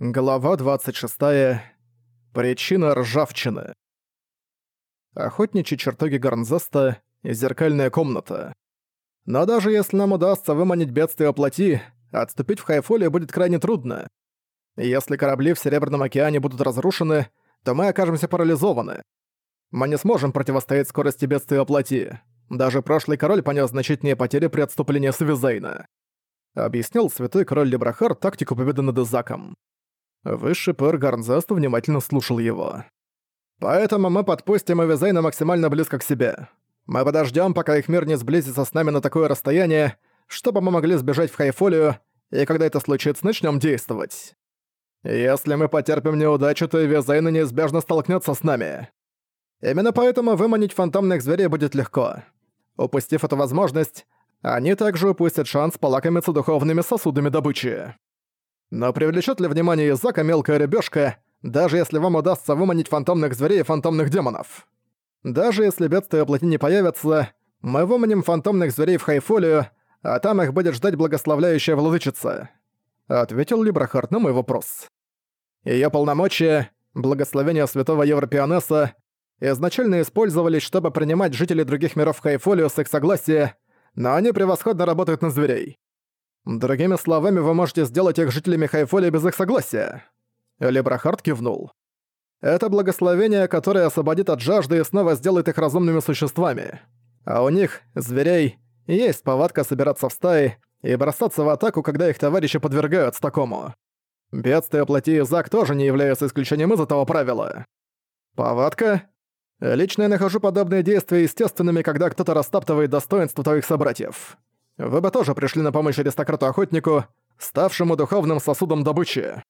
Глава 26. Причина ржавчины. Охотничьи чертоги Гарнзеста и зеркальная комната. Но даже если нам удастся выманить бедствие плоти, отступить в Хайфолию будет крайне трудно. Если корабли в Серебряном океане будут разрушены, то мы окажемся парализованы. Мы не сможем противостоять скорости бедствия плоти. Даже прошлый король понес значительные потери при отступлении с Визейна. Объяснил святой король Лебрахар тактику победы над Изаком. Высший пэр Гарнзест внимательно слушал его. «Поэтому мы подпустим Эвизейна максимально близко к себе. Мы подождем, пока их мир не сблизится с нами на такое расстояние, чтобы мы могли сбежать в Хайфолию, и когда это случится, начнем действовать. Если мы потерпим неудачу, то Эвизейн неизбежно столкнется с нами. Именно поэтому выманить фантомных зверей будет легко. Упустив эту возможность, они также упустят шанс полакомиться духовными сосудами добычи. Но привлечет ли внимание Изака мелкая рыбешка, даже если вам удастся выманить фантомных зверей и фантомных демонов? Даже если бедствия плоти не появятся, мы выманим фантомных зверей в Хайфолию, а там их будет ждать благословляющая владычица. Ответил Либрахард на мой вопрос. Её полномочия, благословения святого Европеонеса, изначально использовались, чтобы принимать жителей других миров Хайфолию с их согласия, но они превосходно работают на зверей. Другими словами, вы можете сделать их жителями Хайфоли без их согласия. Лебрахард кивнул. Это благословение, которое освободит от жажды и снова сделает их разумными существами. А у них, зверей, есть повадка собираться в стаи и бросаться в атаку, когда их товарищи подвергаются такому. Бедствие плоти и Зак тоже не являются исключением из этого правила. Повадка? Лично я нахожу подобные действия естественными, когда кто-то растаптывает достоинство твоих собратьев вы бы тоже пришли на помощь аристократу-охотнику, ставшему духовным сосудом добычи.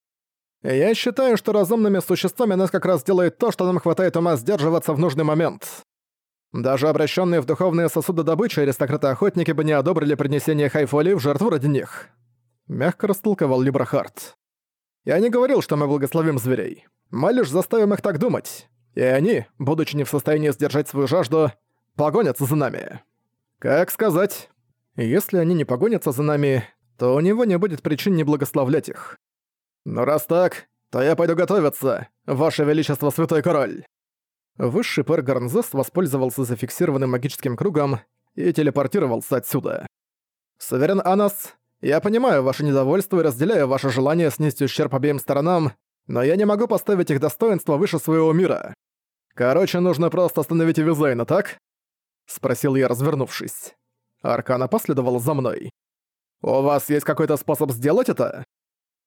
Я считаю, что разумными существами нас как раз делает то, что нам хватает ума сдерживаться в нужный момент. Даже обращенные в духовные сосуды добычи аристократы-охотники бы не одобрили принесение Хайфоли в жертву ради них. Мягко растолковал Либрахард. Я не говорил, что мы благословим зверей. Мы лишь заставим их так думать. И они, будучи не в состоянии сдержать свою жажду, погонятся за нами. Как сказать, если они не погонятся за нами, то у него не будет причин не благословлять их. Но раз так, то я пойду готовиться, Ваше Величество Святой Король!» Высший пэр Гарнзест воспользовался зафиксированным магическим кругом и телепортировался отсюда. «Суверен Анас, я понимаю ваше недовольство и разделяю ваше желание снизить ущерб обеим сторонам, но я не могу поставить их достоинство выше своего мира. Короче, нужно просто остановить Визайна, так?» — спросил я, развернувшись. Аркана последовала за мной. «У вас есть какой-то способ сделать это?»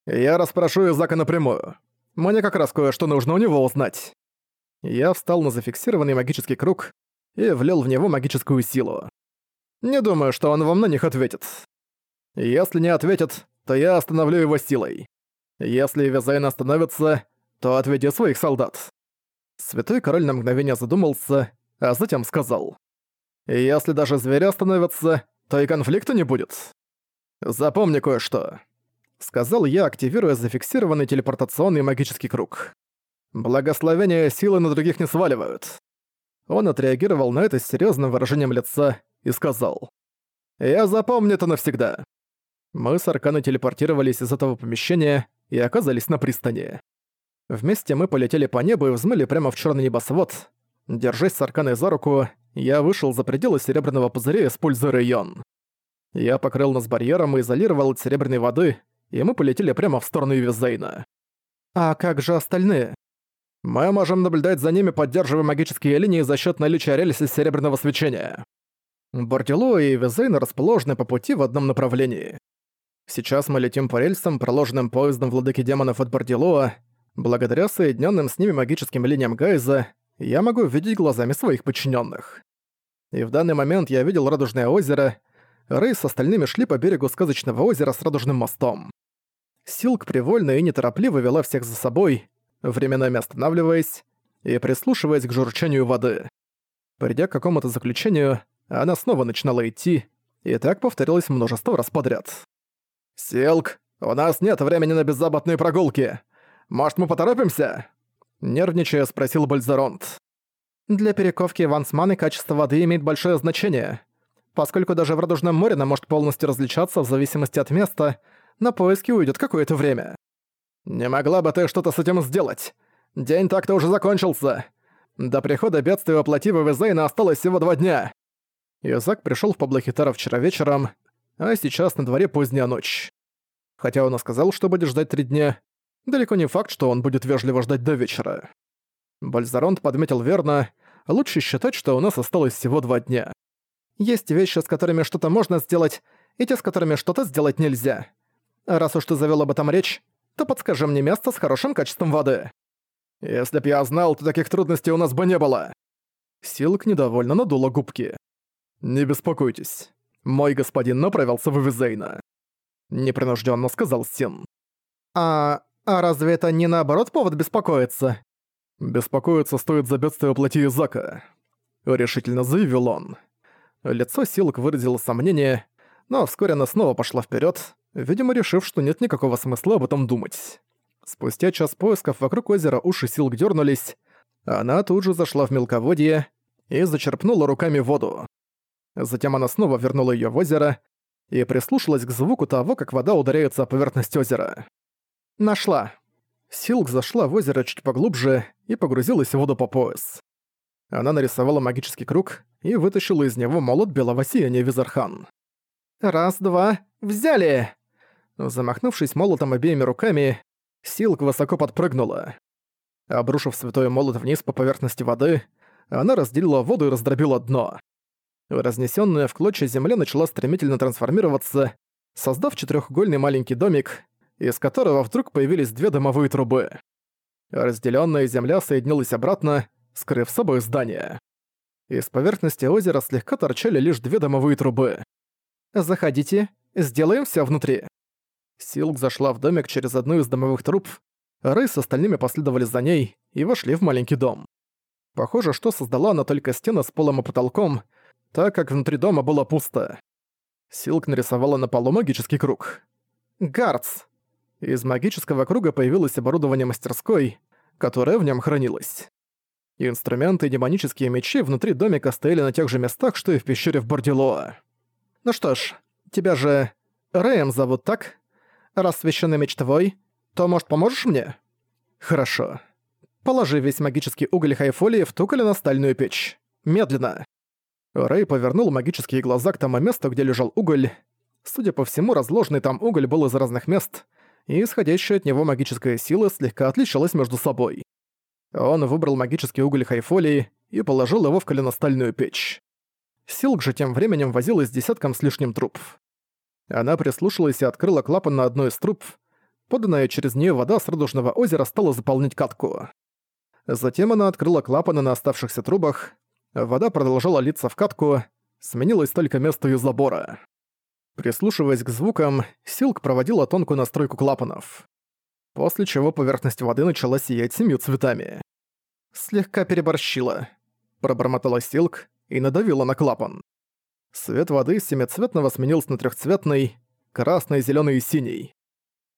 «Я расспрошу Изака напрямую. Мне как раз кое-что нужно у него узнать». Я встал на зафиксированный магический круг и влил в него магическую силу. Не думаю, что он вам на них ответит. Если не ответит, то я остановлю его силой. Если Визайн остановится, то отведи своих солдат. Святой король на мгновение задумался, а затем сказал. Если даже звери остановятся, то и конфликта не будет. Запомни кое-что. Сказал я, активируя зафиксированный телепортационный магический круг. Благословения силы на других не сваливают. Он отреагировал на это с серьезным выражением лица и сказал. «Я запомню это навсегда». Мы с Арканой телепортировались из этого помещения и оказались на пристани. Вместе мы полетели по небу и взмыли прямо в черный небосвод. Держась с Арканой за руку, я вышел за пределы серебряного пузыря, используя район. Я покрыл нас барьером и изолировал от серебряной воды, и мы полетели прямо в сторону Визейна. А как же остальные? Мы можем наблюдать за ними, поддерживая магические линии за счет наличия рельсы серебряного свечения. Бордило и Визейн расположены по пути в одном направлении. Сейчас мы летим по рельсам, проложенным поездом владыки демонов от Бордилоа. Благодаря соединенным с ними магическим линиям Гайза, я могу видеть глазами своих подчиненных. И в данный момент я видел Радужное озеро. Рэй с остальными шли по берегу сказочного озера с Радужным мостом. Силк привольно и неторопливо вела всех за собой, временами останавливаясь и прислушиваясь к журчанию воды. Придя к какому-то заключению, она снова начинала идти, и так повторилось множество раз подряд. «Силк, у нас нет времени на беззаботные прогулки. Может, мы поторопимся?» Нервничая, спросил Бальзаронт. Для перековки вансманы качество воды имеет большое значение. Поскольку даже в Радужном море она может полностью различаться в зависимости от места, на поиски уйдет какое-то время. «Не могла бы ты что-то с этим сделать? День так-то уже закончился. До прихода бедствия воплоти в Эвизейна осталось всего два дня». Изак пришел в Паблохитара вчера вечером, а сейчас на дворе поздняя ночь. Хотя он и сказал, что будет ждать три дня, далеко не факт, что он будет вежливо ждать до вечера. Бальзаронт подметил верно, лучше считать, что у нас осталось всего два дня. Есть вещи, с которыми что-то можно сделать, и те, с которыми что-то сделать нельзя. Раз уж ты завёл об этом речь, то подскажи мне место с хорошим качеством воды. Если б я знал, то таких трудностей у нас бы не было. Силк недовольно надула губки. Не беспокойтесь. Мой господин направился в Эвизейна. Непринужденно сказал Син. А, а разве это не наоборот повод беспокоиться? Беспокоиться стоит за бедствие плоти Изака. Решительно заявил он. Лицо Силк выразило сомнение, но вскоре она снова пошла вперед, видимо, решив, что нет никакого смысла об этом думать. Спустя час поисков вокруг озера уши Силк дернулись, она тут же зашла в мелководье и зачерпнула руками воду. Затем она снова вернула ее в озеро и прислушалась к звуку того, как вода ударяется о поверхность озера. Нашла. Силк зашла в озеро чуть поглубже и погрузилась в воду по пояс. Она нарисовала магический круг и вытащила из него молот белого сияния Визархан. «Раз, два, взяли!» Замахнувшись молотом обеими руками, Силк высоко подпрыгнула. Обрушив святой молот вниз по поверхности воды, она разделила воду и раздробила дно. Разнесённая в клочья земля начала стремительно трансформироваться, создав четырехугольный маленький домик, из которого вдруг появились две дымовые трубы. Разделенная земля соединилась обратно, скрыв собой здание. Из поверхности озера слегка торчали лишь две дымовые трубы. «Заходите, сделаем все внутри». Силк зашла в домик через одну из домовых труб, Рэй с остальными последовали за ней и вошли в маленький дом. Похоже, что создала она только стены с полом и потолком, так как внутри дома было пусто. Силк нарисовала на полу магический круг. «Гардс!» Из магического круга появилось оборудование мастерской, которое в нем хранилось. Инструменты и демонические мечи внутри домика стояли на тех же местах, что и в пещере в Бордилоа. «Ну что ж, тебя же Рэем зовут, так? Раз священный меч твой, то, может, поможешь мне?» «Хорошо. Положи весь магический уголь хайфолии в ту стальную печь. Медленно». Рэй повернул магические глаза к тому месту, где лежал уголь. Судя по всему, разложенный там уголь был из разных мест, и исходящая от него магическая сила слегка отличалась между собой. Он выбрал магический уголь хайфолии и положил его в коленостальную печь. Силк же тем временем возилась с десятком с лишним труб. Она прислушалась и открыла клапан на одной из труб. Поданная через нее вода с радужного озера стала заполнять катку. Затем она открыла клапаны на оставшихся трубах. Вода продолжала литься в катку, сменилось только место ее забора. Прислушиваясь к звукам, Силк проводила тонкую настройку клапанов. После чего поверхность воды начала сиять семью цветами. «Слегка переборщила», — пробормотала Силк, и надавила на клапан. Свет воды семицветного сменился на трехцветный, красный, зеленый и синий.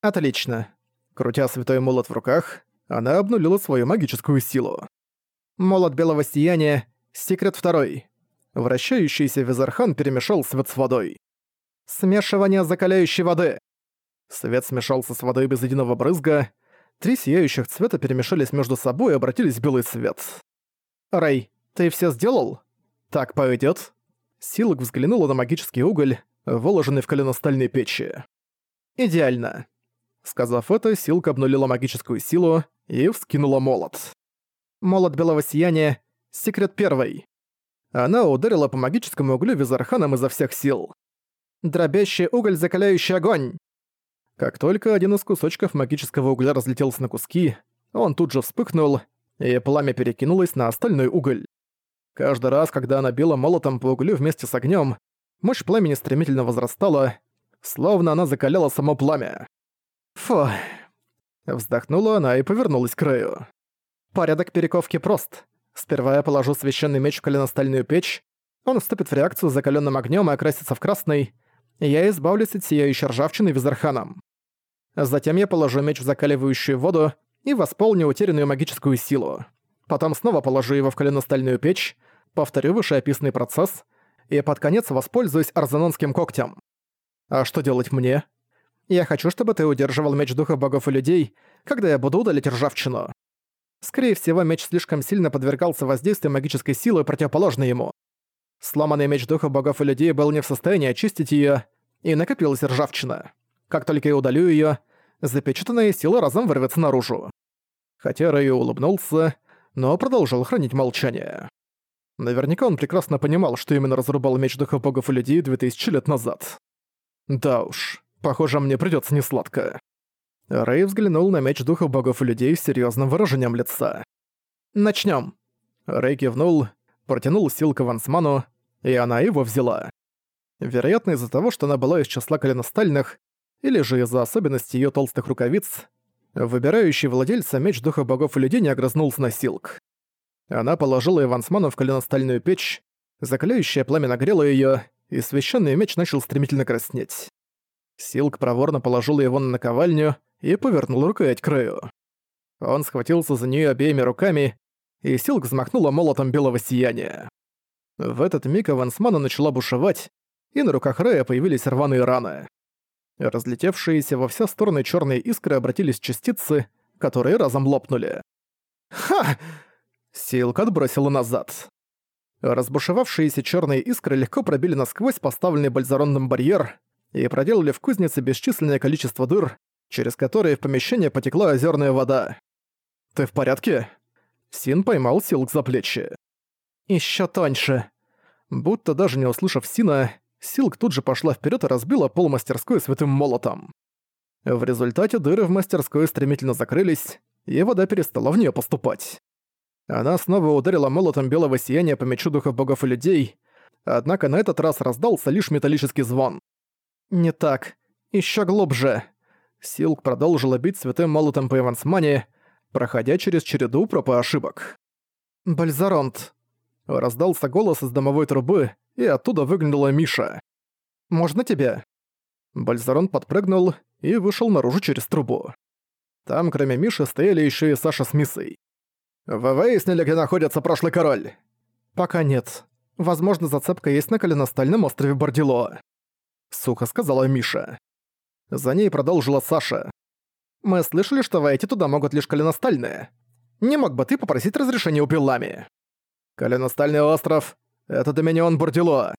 Отлично. Крутя святой молот в руках, она обнулила свою магическую силу. Молот белого сияния, секрет второй. Вращающийся Визархан перемешал свет с водой. Смешивание закаляющей воды. Свет смешался с водой без единого брызга. Три сияющих цвета перемешались между собой и обратились в белый свет. «Рэй, ты все сделал?» «Так пойдёт?» Силок взглянула на магический уголь, выложенный в коленостальной печи. «Идеально». Сказав это, Силка обнулила магическую силу и вскинула молот. Молот белого сияния — секрет первый. Она ударила по магическому углю Визарханом изо всех сил. Дробящий уголь, закаляющий огонь. Как только один из кусочков магического угля разлетелся на куски, он тут же вспыхнул, и пламя перекинулось на остальной уголь. Каждый раз, когда она била молотом по углю вместе с огнем, мощь пламени стремительно возрастала, словно она закаляла само пламя. Фу. Вздохнула она и повернулась к Рэю. Порядок перековки прост. Сперва я положу священный меч в коленостальную печь, он вступит в реакцию с закалённым огнём и окрасится в красный, я избавлюсь от сияющей ржавчины визарханом. Затем я положу меч в закаливающую воду и восполню утерянную магическую силу. Потом снова положу его в коленостальную печь, повторю вышеописанный процесс и под конец воспользуюсь арзанонским когтем. А что делать мне? Я хочу, чтобы ты удерживал меч духа богов и людей, когда я буду удалить ржавчину. Скорее всего, меч слишком сильно подвергался воздействию магической силы, противоположной ему. Сломанный меч духа богов и людей был не в состоянии очистить её, и накопилась ржавчина. Как только я удалю её, запечатанная сила разом вырвется наружу. Хотя Рэй улыбнулся, но продолжил хранить молчание. Наверняка он прекрасно понимал, что именно разрубал меч духа богов и людей 2000 лет назад. Да уж, похоже, мне придётся несладко. Рэй взглянул на меч духа богов и людей с серьёзным выражением лица. «Начнём». Рэй кивнул, протянул силку Вансману, и она его взяла. Вероятно, из-за того, что она была из числа коленостальных, или же из-за особенностей её толстых рукавиц, выбирающий владельца меч духа богов и людей не огрызнулся на силк. Она положила Ивансману в коленостальную печь, закаляющее пламя нагрело её, и священный меч начал стремительно краснеть. Силк проворно положила его на наковальню и повернул рукоять к краю. Он схватился за неё обеими руками, и Силк взмахнула молотом белого сияния. В этот миг Авансмана начала бушевать, и на руках Рэя появились рваные раны. Разлетевшиеся во все стороны черные искры обратились в частицы, которые разом лопнули. «Ха!» Силк отбросила назад. Разбушевавшиеся черные искры легко пробили насквозь поставленный бальзаронным барьер и проделали в кузнице бесчисленное количество дыр, через которые в помещение потекла озерная вода. «Ты в порядке?» Син поймал Силк за плечи. Еще тоньше». Будто даже не услышав Сина, Силк тут же пошла вперед и разбила пол мастерской святым молотом. В результате дыры в мастерской стремительно закрылись, и вода перестала в нее поступать. Она снова ударила молотом белого сияния по мечу духов богов и людей, однако на этот раз раздался лишь металлический звон. «Не так. Еще глубже». Силк продолжила бить святым молотом по Эвансмане, проходя через череду проб и ошибок. «Бальзаронт». Раздался голос из домовой трубы, и оттуда выглянула Миша. «Можно тебе?» Бальзаронт подпрыгнул и вышел наружу через трубу. Там, кроме Миши, стояли еще и Саша с Мисой. «Вы выяснили, где находится прошлый король?» «Пока нет. Возможно, зацепка есть на коленостальном острове Бордило», — сухо сказала Миша. За ней продолжила Саша. «Мы слышали, что войти туда могут лишь коленостальные. Не мог бы ты попросить разрешения у Белами?» «Коленостальный остров — это доминион Бордило.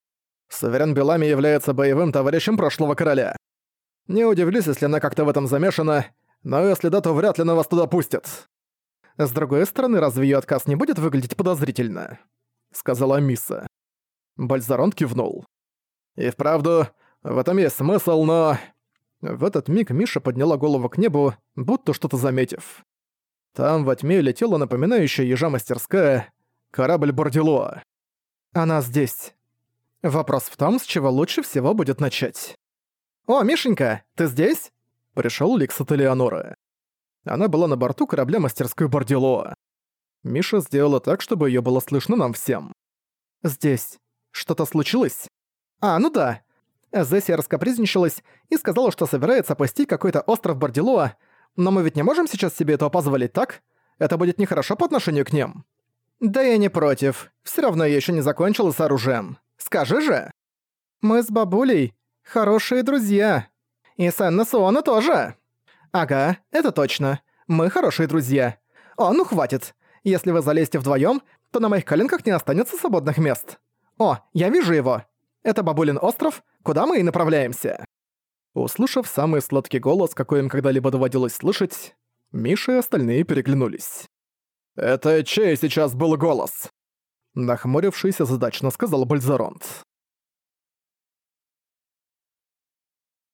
Суверен Белами является боевым товарищем прошлого короля. Не удивлюсь, если она как-то в этом замешана, но если да, то вряд ли на вас туда пустят. С другой стороны, разве её отказ не будет выглядеть подозрительно?» — сказала Мисса. Бальзарон кивнул. «И вправду, в этом есть смысл, но...» В этот миг Миша подняла голову к небу, будто что-то заметив. Там во тьме летела напоминающая ежа мастерская, корабль Бордилоа. Она здесь. Вопрос в том, с чего лучше всего будет начать. «О, Мишенька, ты здесь?» Пришёл Ликс от Элеоноры. Она была на борту корабля мастерской Бордилоа. Миша сделала так, чтобы её было слышно нам всем. «Здесь. Что-то случилось?» «А, ну да. Зессия раскопризничалась и сказала, что собирается опустить какой-то остров Бордилоа, но мы ведь не можем сейчас себе этого позволить, так? Это будет нехорошо по отношению к ним». «Да я не против. Всё равно я ещё не закончила с оружием. Скажи же!» «Мы с бабулей хорошие друзья. И с Энна Суона тоже!» «Ага, это точно. Мы хорошие друзья. О, ну хватит. Если вы залезете вдвоем, то на моих коленках не останется свободных мест. О, я вижу его. Это Бабулин остров, куда мы и направляемся». Услышав самый сладкий голос, какой им когда-либо доводилось слышать, Миша и остальные переглянулись. «Это чей сейчас был голос?» Нахмурившись, задачно сказал Бальзаронт.